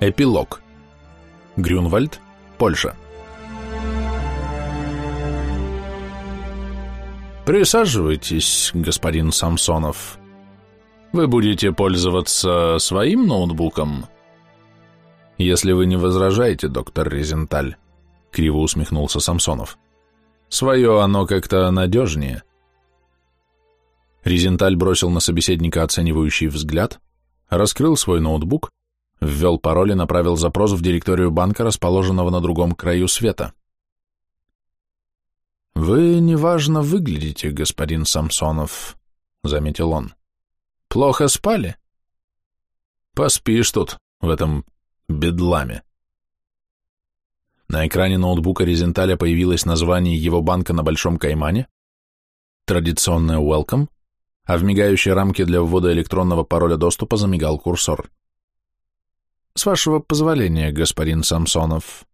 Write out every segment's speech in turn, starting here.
Эпилог. Грюнвальд, Польша. Присаживайтесь, господин Самсонов. Вы будете пользоваться своим ноутбуком? Если вы не возражаете, доктор Резенталь, криво усмехнулся Самсонов. Свое оно как-то надежнее. Резенталь бросил на собеседника оценивающий взгляд, раскрыл свой ноутбук Ввел пароль и направил запрос в директорию банка, расположенного на другом краю света. «Вы неважно выглядите, господин Самсонов», — заметил он. «Плохо спали?» «Поспишь тут, в этом бедламе». На экране ноутбука Резенталя появилось название его банка на Большом Каймане, традиционное «Welcome», а в мигающей рамке для ввода электронного пароля доступа замигал курсор. С вашего позволения, господин Самсонов.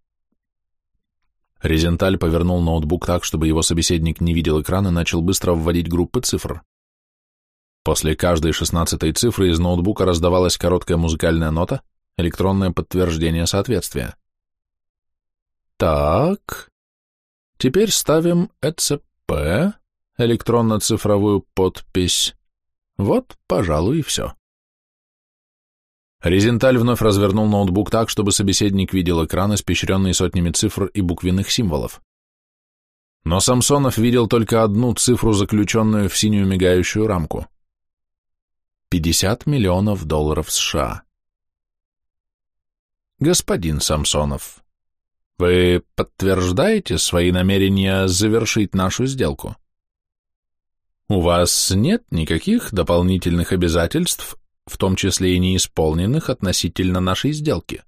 Резенталь повернул ноутбук так, чтобы его собеседник не видел экран и начал быстро вводить группы цифр. После каждой шестнадцатой цифры из ноутбука раздавалась короткая музыкальная нота, электронное подтверждение соответствия. Так, теперь ставим ЭЦП, электронно-цифровую подпись. Вот, пожалуй, и все. Резенталь вновь развернул ноутбук так, чтобы собеседник видел экран, испещренный сотнями цифр и буквенных символов. Но Самсонов видел только одну цифру, заключенную в синюю мигающую рамку. 50 миллионов долларов США. Господин Самсонов, вы подтверждаете свои намерения завершить нашу сделку? У вас нет никаких дополнительных обязательств в том числе и неисполненных относительно нашей сделки.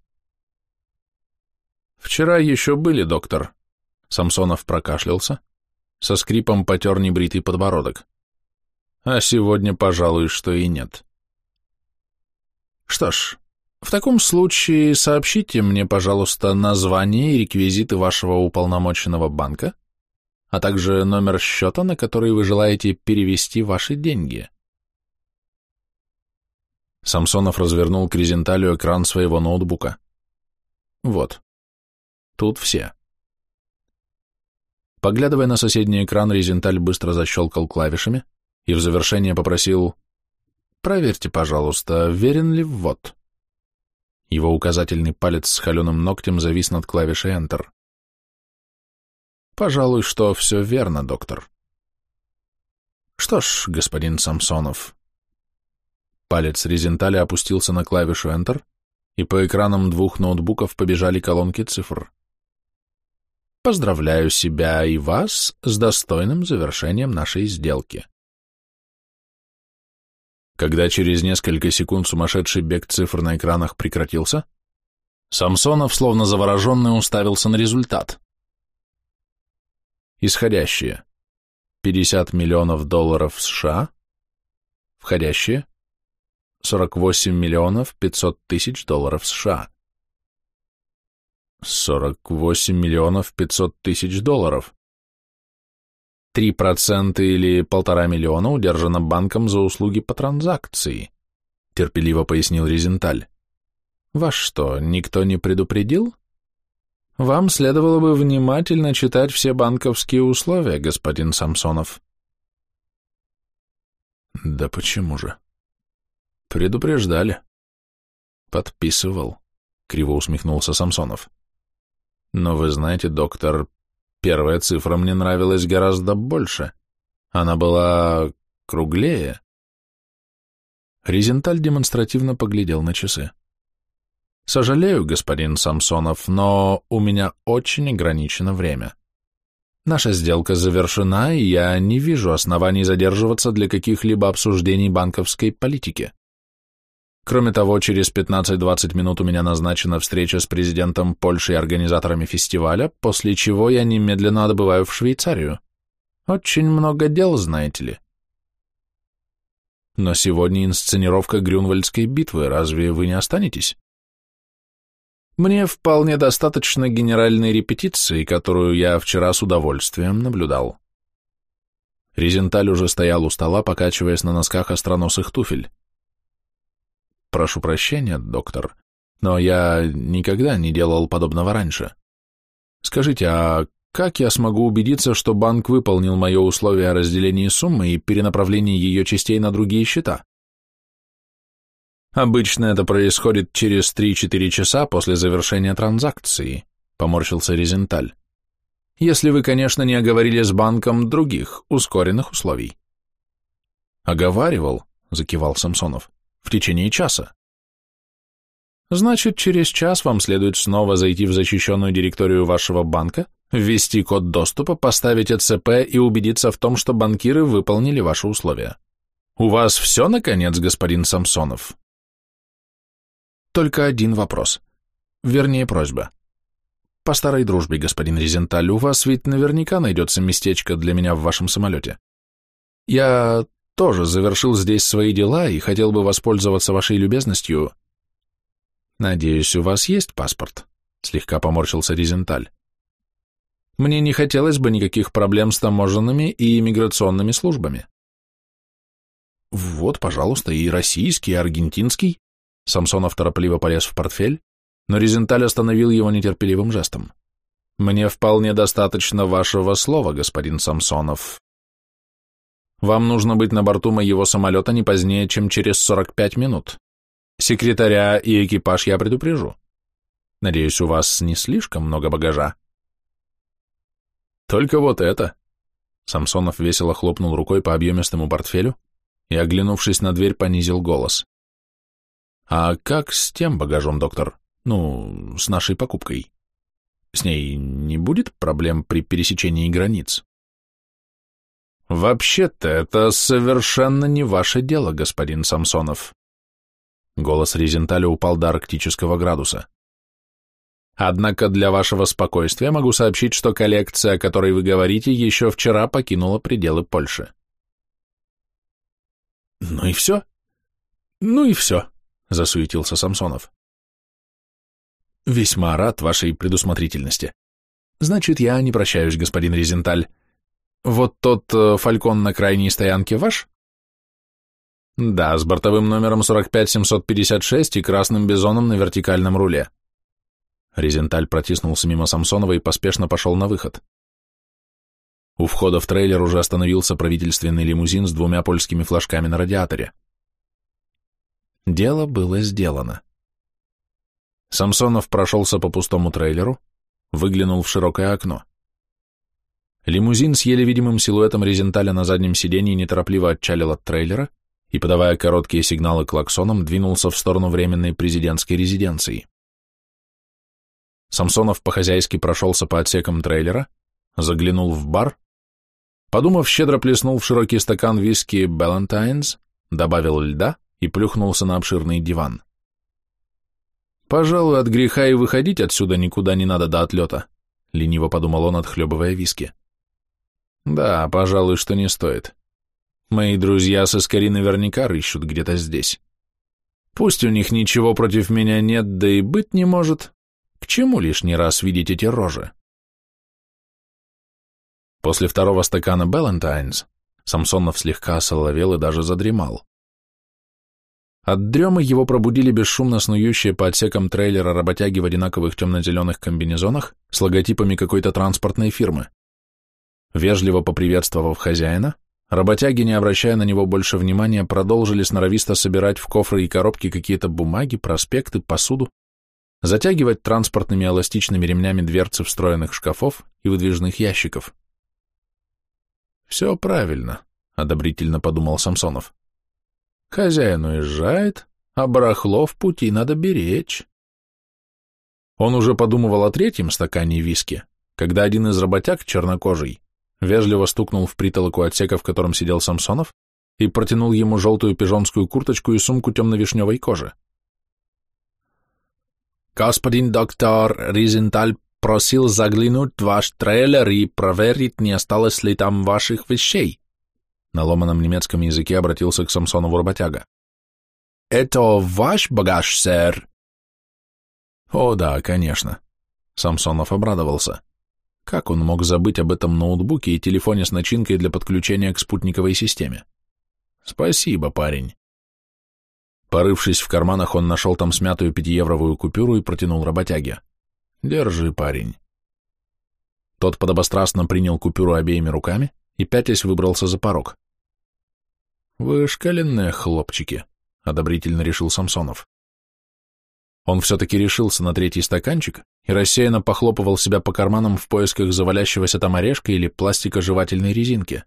Вчера еще были, доктор. Самсонов прокашлялся, со скрипом потер небритый подбородок. А сегодня, пожалуй, что и нет. Что ж, в таком случае сообщите мне, пожалуйста, название и реквизиты вашего уполномоченного банка, а также номер счета, на который вы желаете перевести ваши деньги. Самсонов развернул к Резенталю экран своего ноутбука. Вот. Тут все. Поглядывая на соседний экран, Резенталь быстро защелкал клавишами и в завершение попросил «Проверьте, пожалуйста, верен ли ввод». Его указательный палец с холеным ногтем завис над клавишей Enter. «Пожалуй, что все верно, доктор». «Что ж, господин Самсонов, Палец Резенталя опустился на клавишу Enter, и по экранам двух ноутбуков побежали колонки цифр. Поздравляю себя и вас с достойным завершением нашей сделки. Когда через несколько секунд сумасшедший бег цифр на экранах прекратился, Самсонов, словно завороженный, уставился на результат. Исходящие. 50 миллионов долларов США. Входящие. 48 миллионов 500 тысяч долларов США. 48 миллионов 500 тысяч долларов. 3% или полтора миллиона удержано банком за услуги по транзакции, терпеливо пояснил Резенталь. Вас что, никто не предупредил? Вам следовало бы внимательно читать все банковские условия, господин Самсонов. Да почему же? Предупреждали. Подписывал, криво усмехнулся Самсонов. Но вы знаете, доктор, первая цифра мне нравилась гораздо больше. Она была круглее. Резенталь демонстративно поглядел на часы. «Сожалею, господин Самсонов, но у меня очень ограничено время. Наша сделка завершена, и я не вижу оснований задерживаться для каких-либо обсуждений банковской политики. Кроме того, через 15-20 минут у меня назначена встреча с президентом Польши и организаторами фестиваля, после чего я немедленно отбываю в Швейцарию. Очень много дел, знаете ли. Но сегодня инсценировка Грюнвальдской битвы, разве вы не останетесь? Мне вполне достаточно генеральной репетиции, которую я вчера с удовольствием наблюдал. Резенталь уже стоял у стола, покачиваясь на носках остроносых туфель. Прошу прощения, доктор, но я никогда не делал подобного раньше. Скажите, а как я смогу убедиться, что банк выполнил мое условие о разделении суммы и перенаправлении ее частей на другие счета? Обычно это происходит через 3-4 часа после завершения транзакции, поморщился Резенталь. Если вы, конечно, не оговорили с банком других, ускоренных условий. Оговаривал, закивал Самсонов, в течение часа. Значит, через час вам следует снова зайти в защищенную директорию вашего банка, ввести код доступа, поставить ЭЦП и убедиться в том, что банкиры выполнили ваши условия. У вас все, наконец, господин Самсонов? Только один вопрос. Вернее, просьба. По старой дружбе, господин Резенталь, у вас ведь наверняка найдется местечко для меня в вашем самолете. Я тоже завершил здесь свои дела и хотел бы воспользоваться вашей любезностью. Надеюсь, у вас есть паспорт? Слегка поморщился Резенталь. Мне не хотелось бы никаких проблем с таможенными и иммиграционными службами. Вот, пожалуйста, и российский, и аргентинский, Самсонов торопливо полез в портфель, но Резенталь остановил его нетерпеливым жестом. «Мне вполне достаточно вашего слова, господин Самсонов. Вам нужно быть на борту моего самолета не позднее, чем через 45 минут. Секретаря и экипаж я предупрежу. Надеюсь, у вас не слишком много багажа?» «Только вот это!» Самсонов весело хлопнул рукой по объемистому портфелю и, оглянувшись на дверь, понизил голос. А как с тем багажом, доктор? Ну, с нашей покупкой. С ней не будет проблем при пересечении границ? Вообще-то это совершенно не ваше дело, господин Самсонов. Голос Резенталя упал до арктического градуса. Однако для вашего спокойствия могу сообщить, что коллекция, о которой вы говорите, еще вчера покинула пределы Польши. Ну и все? Ну и все. — засуетился Самсонов. «Весьма рад вашей предусмотрительности. Значит, я не прощаюсь, господин Резенталь. Вот тот э, фалькон на крайней стоянке ваш?» «Да, с бортовым номером 45756 и красным бизоном на вертикальном руле». Резенталь протиснулся мимо Самсонова и поспешно пошел на выход. У входа в трейлер уже остановился правительственный лимузин с двумя польскими флажками на радиаторе. Дело было сделано. Самсонов прошелся по пустому трейлеру, выглянул в широкое окно. Лимузин с еле видимым силуэтом резенталя на заднем сиденье неторопливо отчалил от трейлера и, подавая короткие сигналы клаксоном, двинулся в сторону временной президентской резиденции. Самсонов по-хозяйски прошелся по отсекам трейлера, заглянул в бар, подумав, щедро плеснул в широкий стакан виски «Балантайнс», добавил льда и плюхнулся на обширный диван. «Пожалуй, от греха и выходить отсюда никуда не надо до отлета», — лениво подумал он, отхлебывая виски. «Да, пожалуй, что не стоит. Мои друзья со Скори наверняка рыщут где-то здесь. Пусть у них ничего против меня нет, да и быть не может. К чему лишний раз видеть эти рожи?» После второго стакана «Балантайнс» Самсонов слегка осоловел и даже задремал. От дремы его пробудили бесшумно снующие по отсекам трейлера работяги в одинаковых темно-зеленых комбинезонах с логотипами какой-то транспортной фирмы. Вежливо поприветствовав хозяина, работяги, не обращая на него больше внимания, продолжили сноровисто собирать в кофры и коробки какие-то бумаги, проспекты, посуду, затягивать транспортными эластичными ремнями дверцы встроенных шкафов и выдвижных ящиков. «Все правильно», — одобрительно подумал Самсонов. Хозяин уезжает, а барахло в пути надо беречь. Он уже подумывал о третьем стакане виски, когда один из работяг, чернокожий, вежливо стукнул в притолоку отсека, в котором сидел Самсонов, и протянул ему желтую пижонскую курточку и сумку темно-вишневой кожи. «Господин доктор Ризенталь просил заглянуть в ваш трейлер и проверить, не осталось ли там ваших вещей», на ломаном немецком языке обратился к Самсонову работяга. «Это ваш багаж, сэр?» «О, да, конечно». Самсонов обрадовался. Как он мог забыть об этом ноутбуке и телефоне с начинкой для подключения к спутниковой системе? «Спасибо, парень». Порывшись в карманах, он нашел там смятую пятиевровую купюру и протянул работяге. «Держи, парень». Тот подобострастно принял купюру обеими руками и, пятясь, выбрался за порог. «Вы шкаленные хлопчики», — одобрительно решил Самсонов. Он все-таки решился на третий стаканчик и рассеянно похлопывал себя по карманам в поисках завалящегося там орешка или пластика жевательной резинки.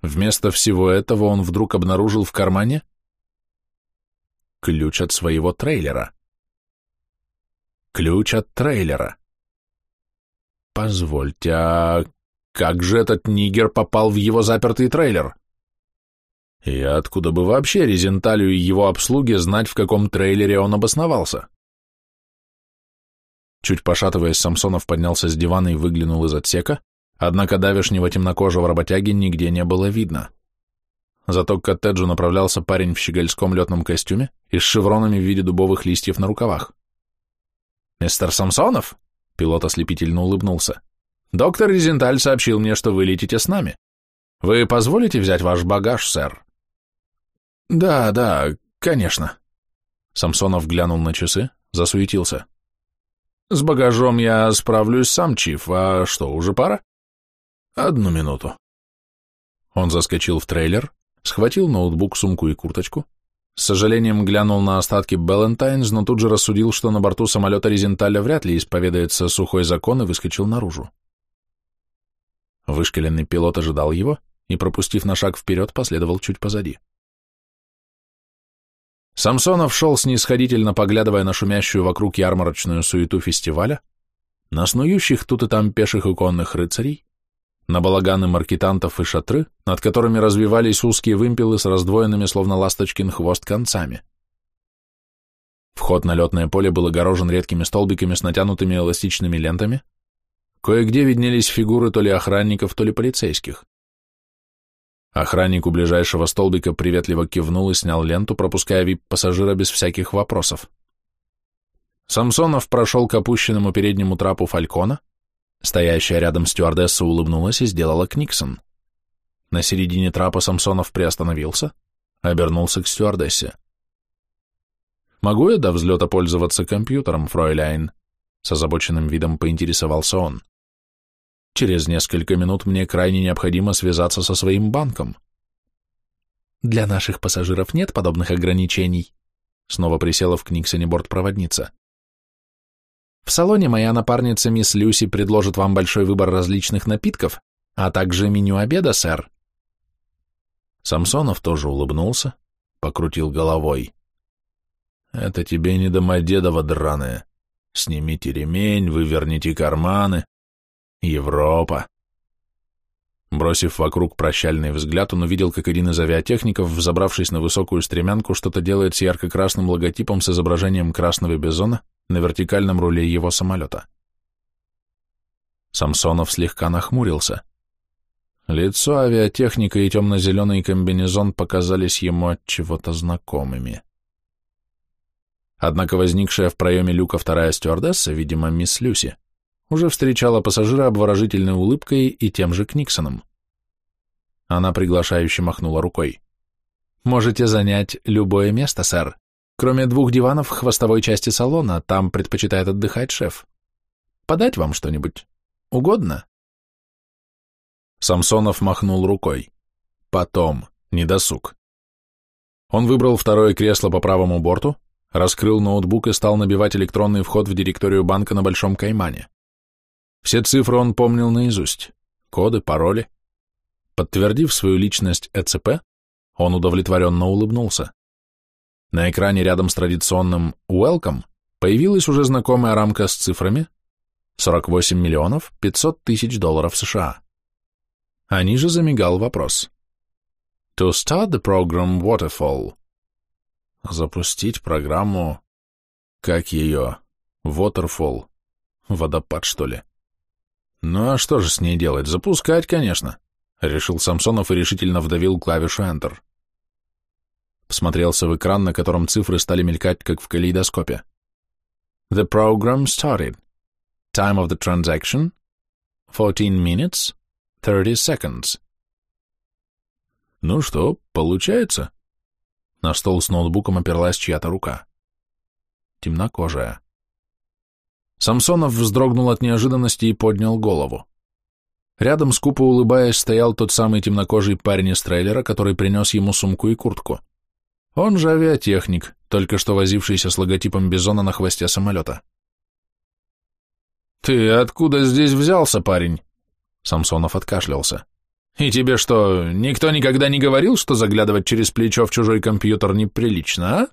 Вместо всего этого он вдруг обнаружил в кармане ключ от своего трейлера. Ключ от трейлера. Позвольте, а как же этот нигер попал в его запертый трейлер? И откуда бы вообще Резенталю и его обслуге знать, в каком трейлере он обосновался? Чуть пошатываясь, Самсонов поднялся с дивана и выглянул из отсека, однако давешнего темнокожего работяги нигде не было видно. Зато к коттеджу направлялся парень в щегольском летном костюме и с шевронами в виде дубовых листьев на рукавах. «Мистер Самсонов?» — пилот ослепительно улыбнулся. «Доктор Резенталь сообщил мне, что вы летите с нами. Вы позволите взять ваш багаж, сэр?» «Да, да, конечно». Самсонов глянул на часы, засуетился. «С багажом я справлюсь сам, Чиф, а что, уже пора?» «Одну минуту». Он заскочил в трейлер, схватил ноутбук, сумку и курточку, с сожалением глянул на остатки Балентайнс, но тут же рассудил, что на борту самолета Резенталя вряд ли исповедается сухой закон и выскочил наружу. Вышкаленный пилот ожидал его и, пропустив на шаг вперед, последовал чуть позади. Самсонов шел снисходительно, поглядывая на шумящую вокруг ярмарочную суету фестиваля, на снующих тут и там пеших и конных рыцарей, на балаганы маркетантов и шатры, над которыми развивались узкие вымпелы с раздвоенными, словно ласточкин хвост, концами. Вход на летное поле был огорожен редкими столбиками с натянутыми эластичными лентами, кое-где виднелись фигуры то ли охранников, то ли полицейских. Охранник у ближайшего столбика приветливо кивнул и снял ленту, пропуская вип-пассажира без всяких вопросов. Самсонов прошел к опущенному переднему трапу фалькона, стоящая рядом стюардесса улыбнулась и сделала книксон. На середине трапа Самсонов приостановился, обернулся к стюардессе. «Могу я до взлета пользоваться компьютером, фройляйн?» С озабоченным видом поинтересовался он. Через несколько минут мне крайне необходимо связаться со своим банком. Для наших пассажиров нет подобных ограничений. Снова присела в Книксоне бортпроводница. В салоне моя напарница мисс Люси предложит вам большой выбор различных напитков, а также меню обеда, сэр. Самсонов тоже улыбнулся, покрутил головой. Это тебе не домодедово драное. Снимите ремень, выверните карманы, Европа. Бросив вокруг прощальный взгляд, он увидел, как один из авиатехников, взобравшись на высокую стремянку, что-то делает с ярко-красным логотипом с изображением красного бизона на вертикальном руле его самолета. Самсонов слегка нахмурился. Лицо авиатехника и темно-зеленый комбинезон показались ему от чего-то знакомыми. Однако возникшая в проеме люка вторая стюардесса, видимо, мисс Люси, уже встречала пассажира обворожительной улыбкой и тем же Книксоном. Она приглашающе махнула рукой. «Можете занять любое место, сэр. Кроме двух диванов в хвостовой части салона, там предпочитает отдыхать шеф. Подать вам что-нибудь? Угодно?» Самсонов махнул рукой. «Потом, недосуг». Он выбрал второе кресло по правому борту, раскрыл ноутбук и стал набивать электронный вход в директорию банка на Большом Каймане. Все цифры он помнил наизусть, коды, пароли. Подтвердив свою личность ЭЦП, он удовлетворенно улыбнулся. На экране рядом с традиционным «Welcome» появилась уже знакомая рамка с цифрами 48 миллионов 500 тысяч долларов США. А ниже замигал вопрос. To start the program Waterfall. Запустить программу... Как ее? Waterfall. Водопад, что ли? Ну а что же с ней делать? Запускать, конечно, решил Самсонов и решительно вдавил клавишу Enter. Всмотрелся в экран, на котором цифры стали мелькать, как в калейдоскопе. The program started. Time of the transaction 14 minutes 30 seconds. Ну что, получается? На стол с ноутбуком оперлась чья-то рука. Темнокожая. Самсонов вздрогнул от неожиданности и поднял голову. Рядом, скупо улыбаясь, стоял тот самый темнокожий парень из трейлера, который принес ему сумку и куртку. Он же авиатехник, только что возившийся с логотипом Бизона на хвосте самолета. «Ты откуда здесь взялся, парень?» Самсонов откашлялся. «И тебе что, никто никогда не говорил, что заглядывать через плечо в чужой компьютер неприлично, а?»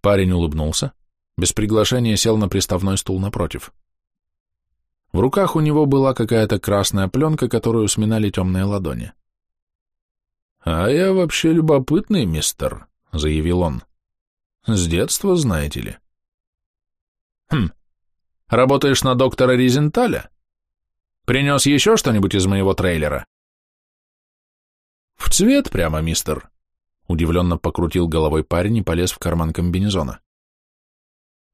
Парень улыбнулся, без приглашения сел на приставной стул напротив. В руках у него была какая-то красная пленка, которую сминали темные ладони. «А я вообще любопытный, мистер», — заявил он. «С детства, знаете ли». «Хм, работаешь на доктора Ризенталя? Принес еще что-нибудь из моего трейлера?» «В цвет прямо, мистер», — удивленно покрутил головой парень и полез в карман комбинезона.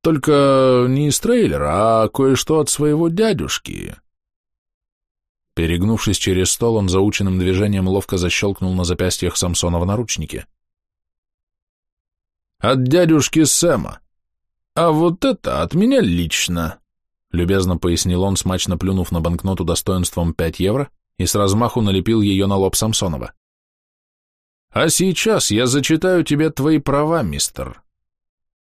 Только не из трейлера, а кое-что от своего дядюшки. Перегнувшись через стол, он заученным движением ловко защелкнул на запястьях Самсона в наручнике. «От дядюшки Сэма. А вот это от меня лично», — любезно пояснил он, смачно плюнув на банкноту достоинством 5 евро и с размаху налепил ее на лоб Самсонова. «А сейчас я зачитаю тебе твои права, мистер.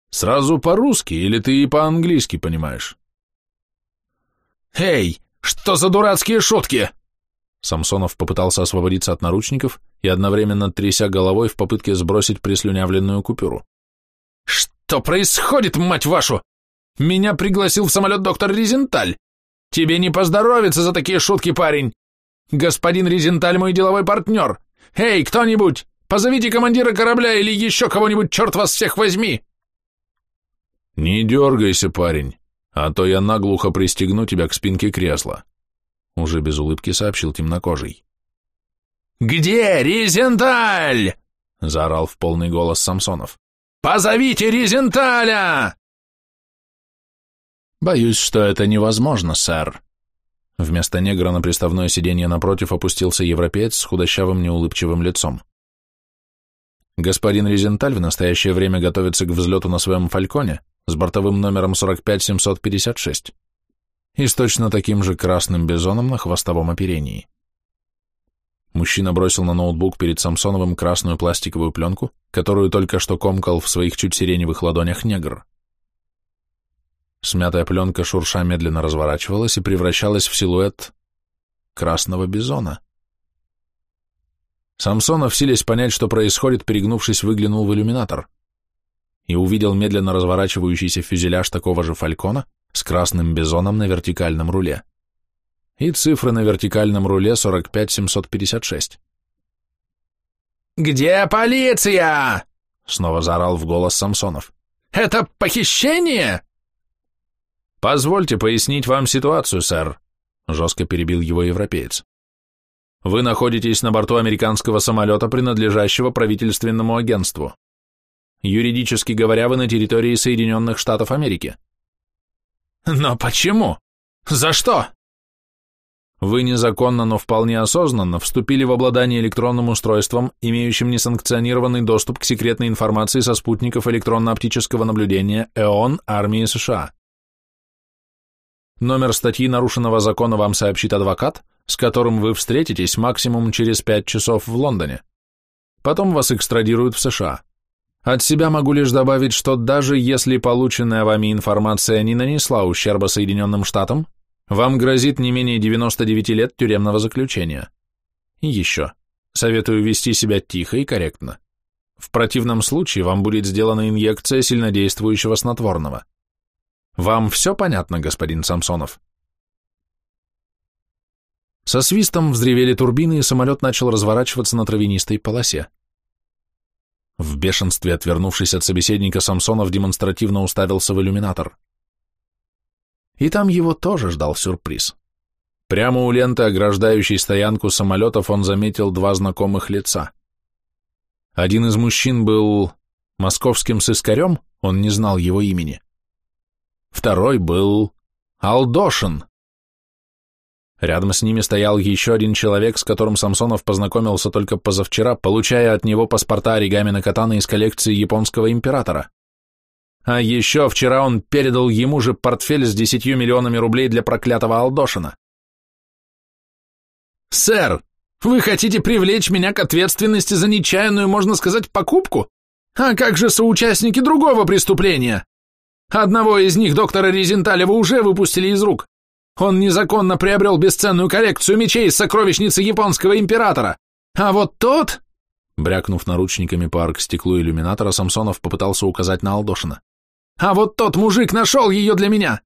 Сразу по-русски или ты и по-английски понимаешь? «Эй, что за дурацкие шутки?» Самсонов попытался освободиться от наручников и одновременно тряся головой в попытке сбросить прислюнявленную купюру. «Что происходит, мать вашу? Меня пригласил в самолет доктор Резенталь. Тебе не поздоровится за такие шутки, парень. Господин Резенталь мой деловой партнер. Эй, кто-нибудь, позовите командира корабля или еще кого-нибудь, черт вас всех возьми!» «Не дергайся, парень, а то я наглухо пристегну тебя к спинке кресла», уже без улыбки сообщил темнокожий. «Где Ризенталь?» — заорал в полный голос Самсонов. «Позовите Ризенталя!» «Боюсь, что это невозможно, сэр». Вместо негра на приставное сиденье напротив опустился европеец с худощавым неулыбчивым лицом. Господин Резенталь в настоящее время готовится к взлету на своем фальконе, с бортовым номером 45756 и с точно таким же красным бизоном на хвостовом оперении. Мужчина бросил на ноутбук перед Самсоновым красную пластиковую пленку, которую только что комкал в своих чуть сиреневых ладонях негр. Смятая пленка шурша медленно разворачивалась и превращалась в силуэт красного бизона. Самсонов, силясь понять, что происходит, перегнувшись, выглянул в иллюминатор и увидел медленно разворачивающийся фюзеляж такого же фалькона с красным бизоном на вертикальном руле. И цифры на вертикальном руле 45756. «Где полиция?» — снова заорал в голос Самсонов. «Это похищение?» «Позвольте пояснить вам ситуацию, сэр», — жестко перебил его европеец. «Вы находитесь на борту американского самолета, принадлежащего правительственному агентству. Юридически говоря, вы на территории Соединенных Штатов Америки. Но почему? За что? Вы незаконно, но вполне осознанно вступили в обладание электронным устройством, имеющим несанкционированный доступ к секретной информации со спутников электронно-оптического наблюдения ЭОН армии США. Номер статьи нарушенного закона вам сообщит адвокат, с которым вы встретитесь максимум через пять часов в Лондоне. Потом вас экстрадируют в США. От себя могу лишь добавить, что даже если полученная вами информация не нанесла ущерба Соединенным Штатам, вам грозит не менее 99 лет тюремного заключения. И еще. Советую вести себя тихо и корректно. В противном случае вам будет сделана инъекция сильнодействующего снотворного. Вам все понятно, господин Самсонов? Со свистом взревели турбины, и самолет начал разворачиваться на травянистой полосе. В бешенстве, отвернувшись от собеседника, Самсонов демонстративно уставился в иллюминатор. И там его тоже ждал сюрприз. Прямо у ленты, ограждающей стоянку самолетов, он заметил два знакомых лица. Один из мужчин был московским сыскарем, он не знал его имени. Второй был Алдошин. Рядом с ними стоял еще один человек, с которым Самсонов познакомился только позавчера, получая от него паспорта оригами на катана из коллекции японского императора. А еще вчера он передал ему же портфель с десятью миллионами рублей для проклятого Алдошина. «Сэр, вы хотите привлечь меня к ответственности за нечаянную, можно сказать, покупку? А как же соучастники другого преступления? Одного из них, доктора Резенталева, уже выпустили из рук. Он незаконно приобрел бесценную коллекцию мечей из сокровищницы японского императора. А вот тот...» Брякнув наручниками по арк-стеклу иллюминатора, Самсонов попытался указать на Алдошина. «А вот тот мужик нашел ее для меня!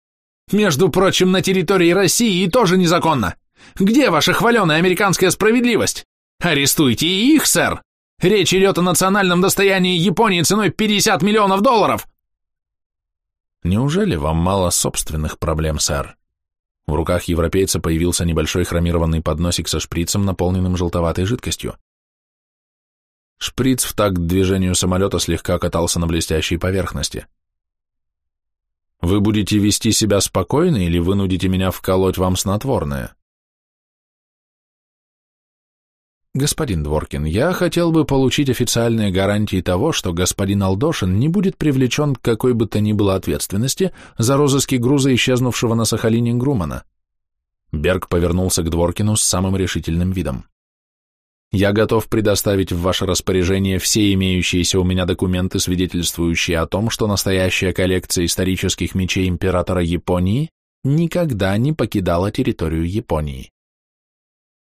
Между прочим, на территории России и тоже незаконно! Где ваша хваленая американская справедливость? Арестуйте и их, сэр! Речь идет о национальном достоянии Японии ценой 50 миллионов долларов!» «Неужели вам мало собственных проблем, сэр?» В руках европейца появился небольшой хромированный подносик со шприцем, наполненным желтоватой жидкостью. Шприц в такт движению самолета слегка катался на блестящей поверхности. «Вы будете вести себя спокойно или вынудите меня вколоть вам снотворное?» «Господин Дворкин, я хотел бы получить официальные гарантии того, что господин Алдошин не будет привлечен к какой бы то ни было ответственности за розыски груза исчезнувшего на Сахалине Грумана». Берг повернулся к Дворкину с самым решительным видом. «Я готов предоставить в ваше распоряжение все имеющиеся у меня документы, свидетельствующие о том, что настоящая коллекция исторических мечей императора Японии никогда не покидала территорию Японии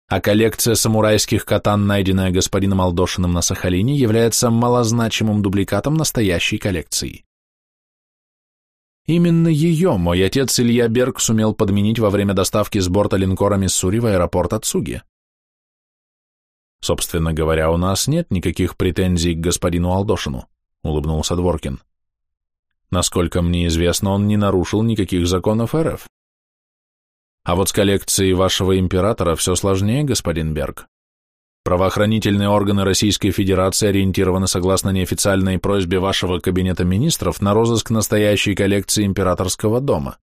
а коллекция самурайских катан, найденная господином Алдошиным на Сахалине, является малозначимым дубликатом настоящей коллекции. Именно ее мой отец Илья Берг сумел подменить во время доставки с борта линкора Миссури в аэропорт Ацуги. Собственно говоря, у нас нет никаких претензий к господину Алдошину, улыбнулся Дворкин. Насколько мне известно, он не нарушил никаких законов РФ. А вот с коллекцией вашего императора все сложнее, господин Берг. Правоохранительные органы Российской Федерации ориентированы согласно неофициальной просьбе вашего кабинета министров на розыск настоящей коллекции императорского дома.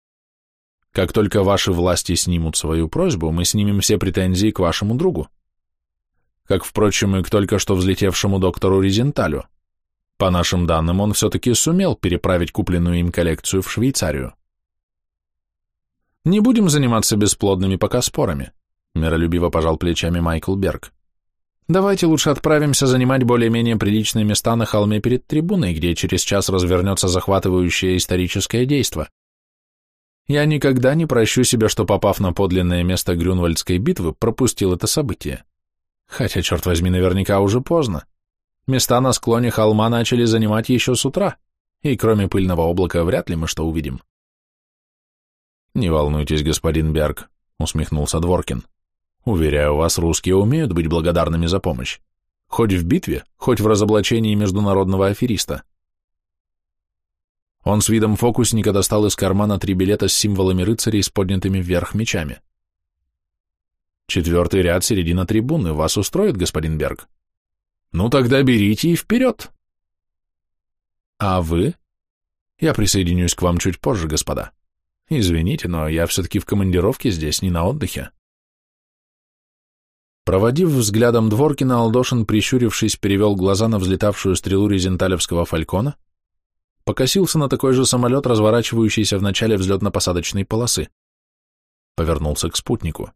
Как только ваши власти снимут свою просьбу, мы снимем все претензии к вашему другу. Как, впрочем, и к только что взлетевшему доктору Резенталю. По нашим данным, он все-таки сумел переправить купленную им коллекцию в Швейцарию. Не будем заниматься бесплодными пока спорами, миролюбиво пожал плечами Майкл Берг. Давайте лучше отправимся занимать более-менее приличные места на холме перед трибуной, где через час развернется захватывающее историческое действо. Я никогда не прощу себя, что, попав на подлинное место Грюнвальдской битвы, пропустил это событие. Хотя, черт возьми, наверняка уже поздно. Места на склоне холма начали занимать еще с утра, и кроме пыльного облака вряд ли мы что увидим. «Не волнуйтесь, господин Берг», — усмехнулся Дворкин. «Уверяю вас, русские умеют быть благодарными за помощь. Хоть в битве, хоть в разоблачении международного афериста». Он с видом фокусника достал из кармана три билета с символами рыцарей с поднятыми вверх мечами. «Четвертый ряд, середина трибуны. Вас устроит, господин Берг?» «Ну тогда берите и вперед!» «А вы?» «Я присоединюсь к вам чуть позже, господа». Извините, но я все-таки в командировке здесь, не на отдыхе. Проводив взглядом Дворкина, Алдошин, прищурившись, перевел глаза на взлетавшую стрелу резенталевского фалькона, покосился на такой же самолет, разворачивающийся в начале взлетно-посадочной полосы. Повернулся к спутнику.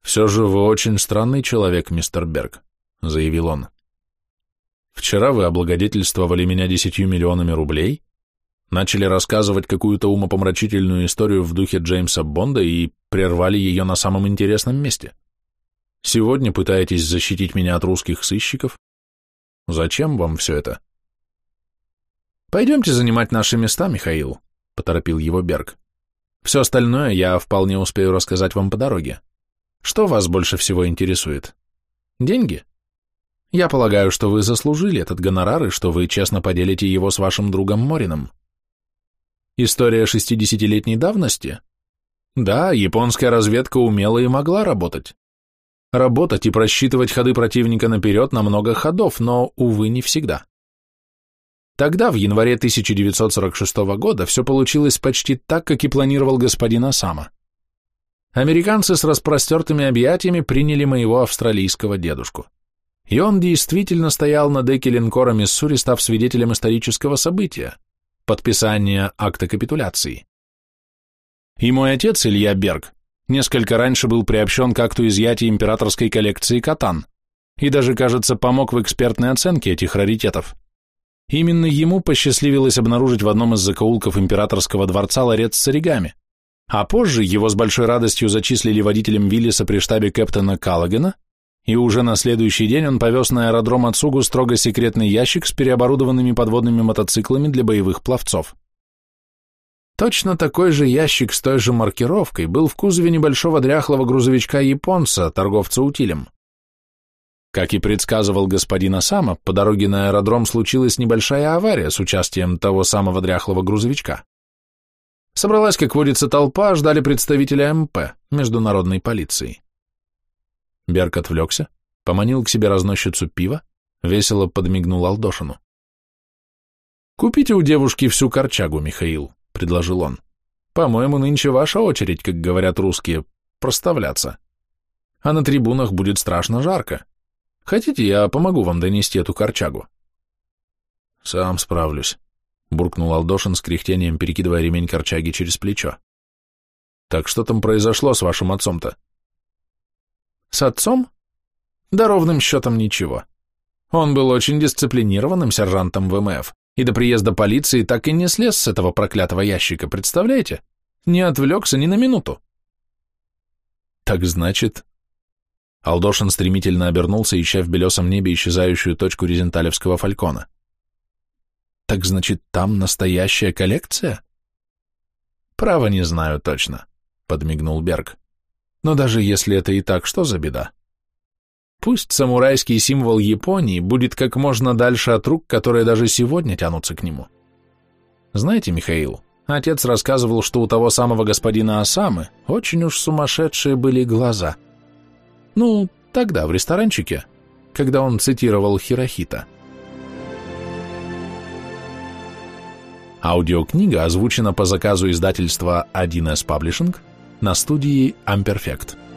«Все же вы очень странный человек, мистер Берг», — заявил он. «Вчера вы облагодетельствовали меня десятью миллионами рублей, начали рассказывать какую-то умопомрачительную историю в духе Джеймса Бонда и прервали ее на самом интересном месте. Сегодня пытаетесь защитить меня от русских сыщиков? Зачем вам все это? Пойдемте занимать наши места, Михаил, поторопил его Берг. Все остальное я вполне успею рассказать вам по дороге. Что вас больше всего интересует? Деньги? Я полагаю, что вы заслужили этот гонорар и что вы честно поделите его с вашим другом Морином. История шестидесятилетней давности? Да, японская разведка умела и могла работать. Работать и просчитывать ходы противника наперед на много ходов, но, увы, не всегда. Тогда, в январе 1946 года, все получилось почти так, как и планировал господин Осама. американцы с распростертыми объятиями приняли моего австралийского дедушку. И он действительно стоял на деке линкора Миссури, став свидетелем исторического события – подписания акта капитуляции. И мой отец, Илья Берг, несколько раньше был приобщен к акту изъятия императорской коллекции катан и даже, кажется, помог в экспертной оценке этих раритетов. Именно ему посчастливилось обнаружить в одном из закоулков императорского дворца ларец с оригами, а позже его с большой радостью зачислили водителем Виллиса при штабе кэптона Каллагена, и уже на следующий день он повез на аэродром Ацугу строго секретный ящик с переоборудованными подводными мотоциклами для боевых пловцов. Точно такой же ящик с той же маркировкой был в кузове небольшого дряхлого грузовичка-японца, торговца утилем. Как и предсказывал господин Осама, по дороге на аэродром случилась небольшая авария с участием того самого дряхлого грузовичка. Собралась, как водится, толпа, ждали представителя МП, международной полиции. Берг отвлекся, поманил к себе разносчицу пива, весело подмигнул Алдошину. «Купите у девушки всю корчагу, Михаил», — предложил он. «По-моему, нынче ваша очередь, как говорят русские, проставляться. А на трибунах будет страшно жарко. Хотите, я помогу вам донести эту корчагу?» «Сам справлюсь», — буркнул Алдошин с кряхтением, перекидывая ремень корчаги через плечо. «Так что там произошло с вашим отцом-то?» «С отцом? Да ровным счетом ничего. Он был очень дисциплинированным сержантом ВМФ, и до приезда полиции так и не слез с этого проклятого ящика, представляете? Не отвлекся ни на минуту». «Так значит, Алдошин стремительно обернулся, ища в белесом небе исчезающую точку резенталевского фалькона. «Так значит, там настоящая коллекция?» «Право не знаю точно», — подмигнул Берг. «Но даже если это и так, что за беда? Пусть самурайский символ Японии будет как можно дальше от рук, которые даже сегодня тянутся к нему. Знаете, Михаил, отец рассказывал, что у того самого господина Осамы очень уж сумасшедшие были глаза — ну, тогда, в ресторанчике, когда он цитировал Хирохита. Аудиокнига озвучена по заказу издательства 1С Publishing на студии Amperfect.